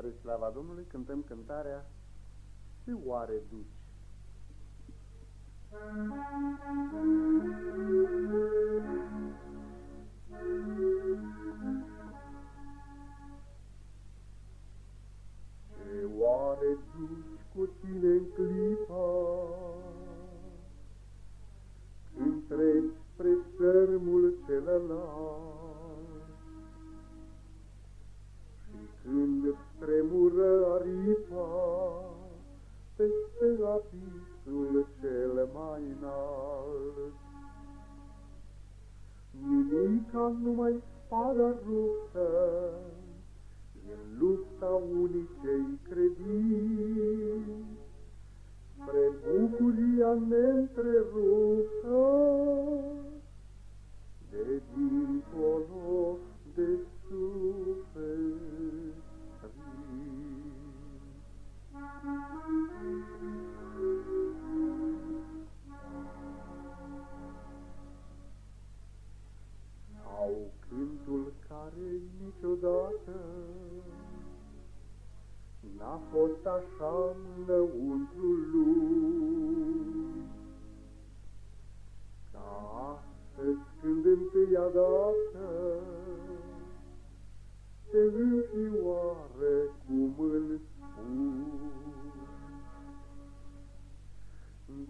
Spre slava Domnului cântăm cântarea Ce oare duci? Ce oare duci cu tine în clipa Când treci spre sărmul celălalt Nimica numai spada ruptă, în lupta unicei credinți, spre bucuria neîntreruptă, N-a fost așa înăuntru lui, Ca astăzi când întâia dată Se înfioară cum îl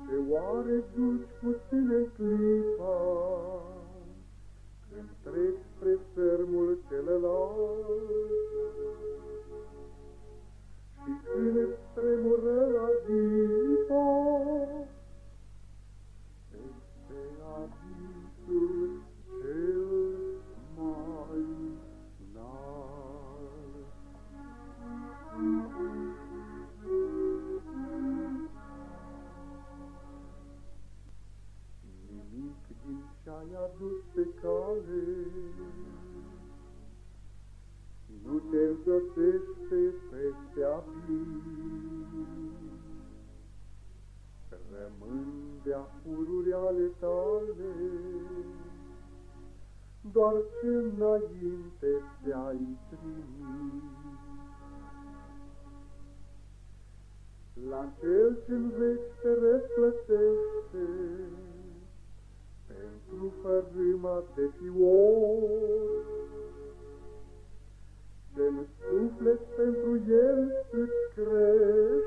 Ce oare duci cu tine clipa, Când treci spre sărmul celălalt? Și când îți tremură adipa, Peste abisul cel mai înalt. Nimic din ce-ai adus pe cale Nu te însoțește peste abis. Rămân de-a pururi ale tale, Doar ce înainte ți-ai trimis. La cel ce-n veci te răsplătește, Pentru fărâma de suflet pentru el îți crezi.